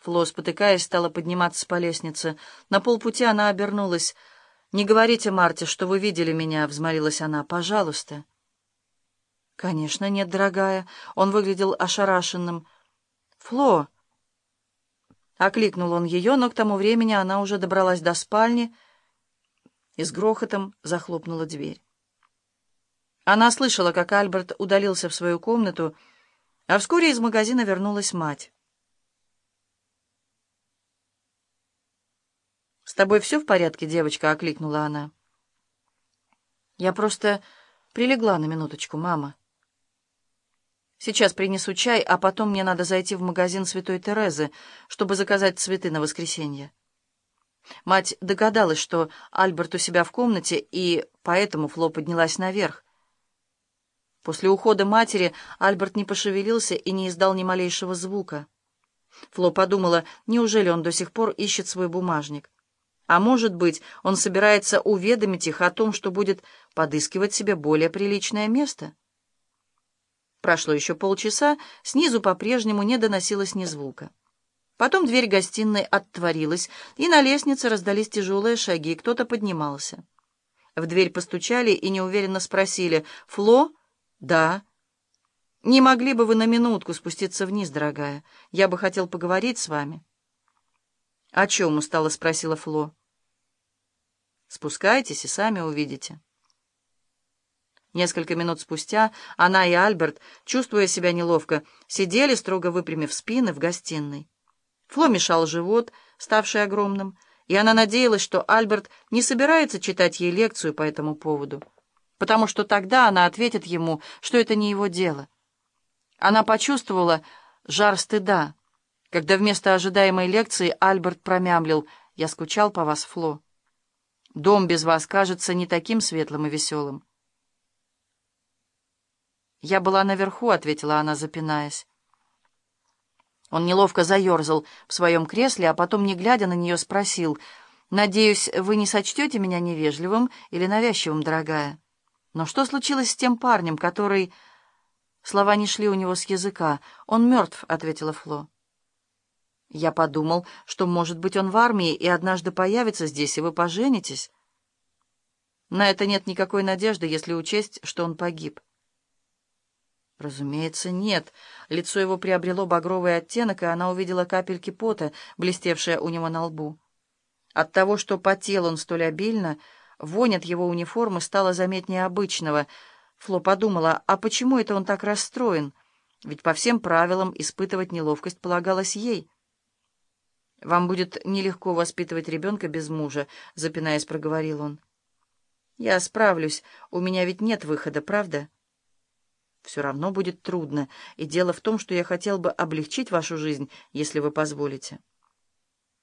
Фло, спотыкаясь, стала подниматься по лестнице. На полпути она обернулась. «Не говорите Марте, что вы видели меня», — взмолилась она. «Пожалуйста». «Конечно нет, дорогая». Он выглядел ошарашенным. «Фло!» Окликнул он ее, но к тому времени она уже добралась до спальни и с грохотом захлопнула дверь. Она слышала, как Альберт удалился в свою комнату, а вскоре из магазина вернулась мать. «С тобой все в порядке, девочка?» — окликнула она. «Я просто прилегла на минуточку, мама. Сейчас принесу чай, а потом мне надо зайти в магазин Святой Терезы, чтобы заказать цветы на воскресенье». Мать догадалась, что Альберт у себя в комнате, и поэтому Фло поднялась наверх. После ухода матери Альберт не пошевелился и не издал ни малейшего звука. Фло подумала, неужели он до сих пор ищет свой бумажник. А может быть, он собирается уведомить их о том, что будет подыскивать себе более приличное место? Прошло еще полчаса, снизу по-прежнему не доносилось ни звука. Потом дверь гостиной оттворилась, и на лестнице раздались тяжелые шаги, кто-то поднимался. В дверь постучали и неуверенно спросили «Фло?» «Да». «Не могли бы вы на минутку спуститься вниз, дорогая? Я бы хотел поговорить с вами». «О чем?» — устало спросила Фло. Спускайтесь и сами увидите. Несколько минут спустя она и Альберт, чувствуя себя неловко, сидели, строго выпрямив спины, в гостиной. Фло мешал живот, ставший огромным, и она надеялась, что Альберт не собирается читать ей лекцию по этому поводу, потому что тогда она ответит ему, что это не его дело. Она почувствовала жар стыда, когда вместо ожидаемой лекции Альберт промямлил «Я скучал по вас, Фло». Дом без вас кажется не таким светлым и веселым. «Я была наверху», — ответила она, запинаясь. Он неловко заерзал в своем кресле, а потом, не глядя на нее, спросил, «Надеюсь, вы не сочтете меня невежливым или навязчивым, дорогая? Но что случилось с тем парнем, который...» Слова не шли у него с языка. «Он мертв», — ответила Фло. Я подумал, что, может быть, он в армии и однажды появится здесь, и вы поженитесь. На это нет никакой надежды, если учесть, что он погиб. Разумеется, нет. Лицо его приобрело багровый оттенок, и она увидела капельки пота, блестевшие у него на лбу. От того, что потел он столь обильно, вонь от его униформы стала заметнее обычного. Фло подумала, а почему это он так расстроен? Ведь по всем правилам испытывать неловкость полагалось ей. «Вам будет нелегко воспитывать ребенка без мужа», — запинаясь, проговорил он. «Я справлюсь. У меня ведь нет выхода, правда?» «Все равно будет трудно, и дело в том, что я хотел бы облегчить вашу жизнь, если вы позволите».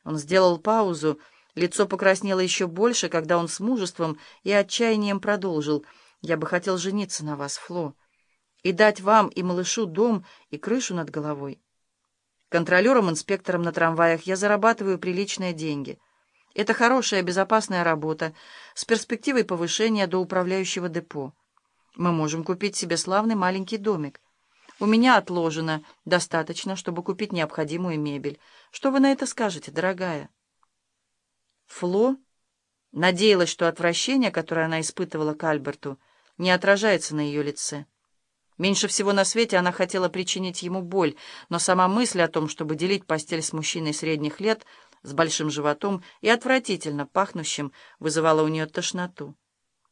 Он сделал паузу, лицо покраснело еще больше, когда он с мужеством и отчаянием продолжил. «Я бы хотел жениться на вас, Фло, и дать вам и малышу дом и крышу над головой». Контролером-инспектором на трамваях я зарабатываю приличные деньги. Это хорошая, безопасная работа с перспективой повышения до управляющего депо. Мы можем купить себе славный маленький домик. У меня отложено достаточно, чтобы купить необходимую мебель. Что вы на это скажете, дорогая?» Фло надеялась, что отвращение, которое она испытывала к Альберту, не отражается на ее лице. Меньше всего на свете она хотела причинить ему боль, но сама мысль о том, чтобы делить постель с мужчиной средних лет, с большим животом и отвратительно пахнущим, вызывала у нее тошноту.